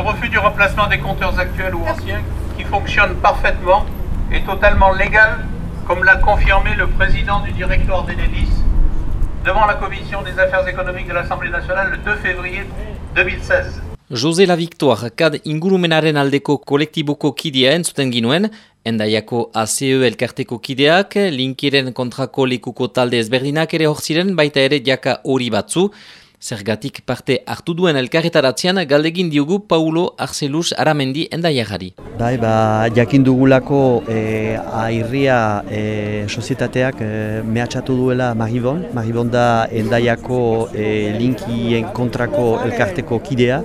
Le refus du remplacement des compteurs actuels ou anciens qui fonctionnent parfaitement est totalement légal, comme l'a confirmé le président du directoire d'Enedis devant la commission des affaires économiques de l'Assemblée nationale le 2 février 2016. Jose La Victoire, kad ingurumenaren aldeko kolektiboko kidea entzuten ginuen, endaiako ACE elkarteko kideak, linkiren kontrako lekuko talde ezberdinak ere hor ziren, baita ere jaka hori batzu, Zergatik parte hartu duen elkarretaratzean galdegin diogu Paulo Arcelus Aramendi endaiagari. Bai, ba, jakin dugulako e, airria e, sozietateak e, mehatxatu duela Maribon. Maribon da endaiako e, linkien kontrako elkarteko kidea.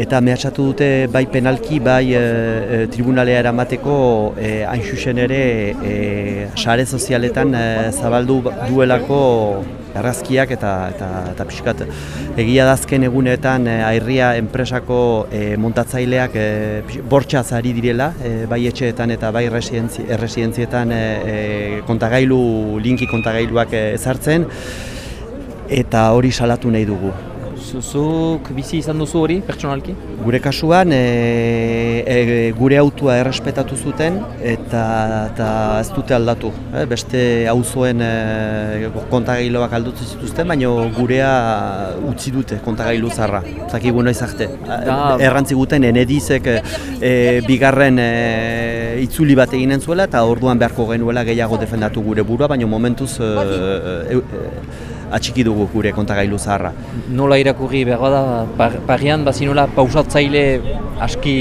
Eta mehatxatu dute bai penalki, bai e, tribunalea eramateko e, hain xuxen ere e, sare sozialetan e, zabaldu duelako errazkiak eta, eta, eta pixkat egia dazken egunetan e, airria enpresako e, montatzaileak e, bortxaz ari direla, e, bai etxeetan eta bai erresidentzietan e, kontagailu, linki kontagailuak ezartzen, eta hori salatu nahi dugu. Zuzuk bizi izan duzu hori, pertsonalki? Gure kasuan, e, e, gure autua errespetatu zuten eta, eta ez dute aldatu. E, beste auzoen e, kontagailoak aldutu zituzten, baina gurea utzi dute kontagailu zarra. Zaki guna izarte. Errantzi guten, enedizek e, bigarren e, itzuli bat eginen zuela eta orduan beharko genuela gehiago defendatu gure burua, baina momentuz e, e, e, atxiki dugu gure kontagailu zaharra. Nola irakurri behar da, parian bazinola pausatzaile aski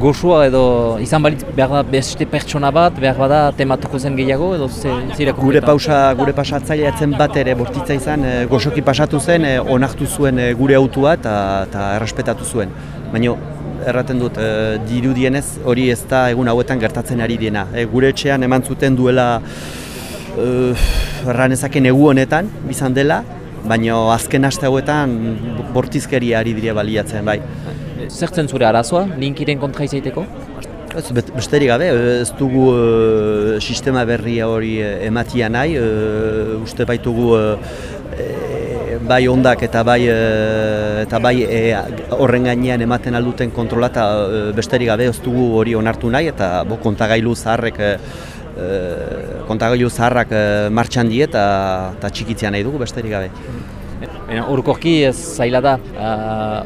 goxua edo izan balit behar da beste pertsona bat, behar bada tematuko zen gehiago edo zira Gure pausa, gure pasatzaile atzen bat ere bortitza izan, e, goxoki pasatu zen, e, onartu zuen e, gure autua eta errespetatu zuen. Baina erraten dut, e, dirudienez hori ez da egun hauetan gertatzen ari diena. E, gure etxean eman zuten duela erran ezaken egu honetan, bizan dela, baina azken aste hauetan bortizkeria ari dire baliatzen, bai. Zertzen zure arazoa, linkiren kontra izaiteko? Ez, besterik gabe, ez dugu uh, sistema berria hori ematia nahi, uh, uste baitugu uh, bai ondak eta bai eta bai horren gainean ematen alduten kontrolata uh, besterik gabe ez dugu hori onartu nahi eta bo, kontagailu zaharrek e, kontagailu zaharrak e, martxan die eta, txikitzea nahi dugu besterik gabe. Urkorki ez zaila da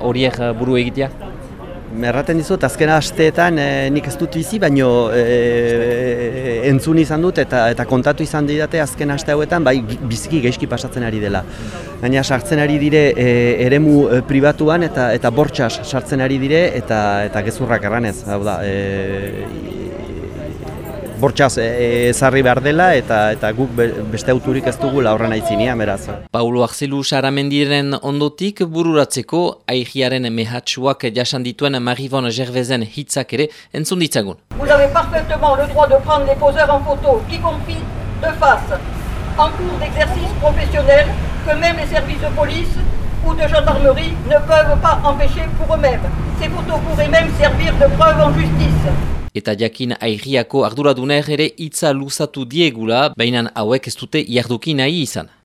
horiek buru egitea? Merraten dizut, azkena asteetan e, nik ez dut bizi, baino e, entzun izan dut eta eta kontatu izan didate azken aste hauetan, bai biziki geizki pasatzen ari dela. Gaina sartzen ari dire e, eremu pribatuan eta eta bortxas sartzen ari dire eta eta gezurrak erranez, hau da, e, bortxaz e, ezarri behar dela eta eta guk beste auturik ez dugu laurren aitzinia, meraz. Paulo Arcelu Saramendiren ondotik bururatzeko aigiaren mehatxuak jasan dituen Marivon Gervezen hitzak ere entzun ditzagun. Vous avez parfaitement le droit de prendre les poseurs en photo, y compris de face, en cours d'exercice professionnel que même les services de police ou de gendarmerie ne peuvent pas empêcher pour eux-mêmes. Ces photos pourraient même servir de preuve en justice. Eta jakin airiako arduraduner ere hitza luzatu diegula, baina hauek ez dute jarduki nahi izan.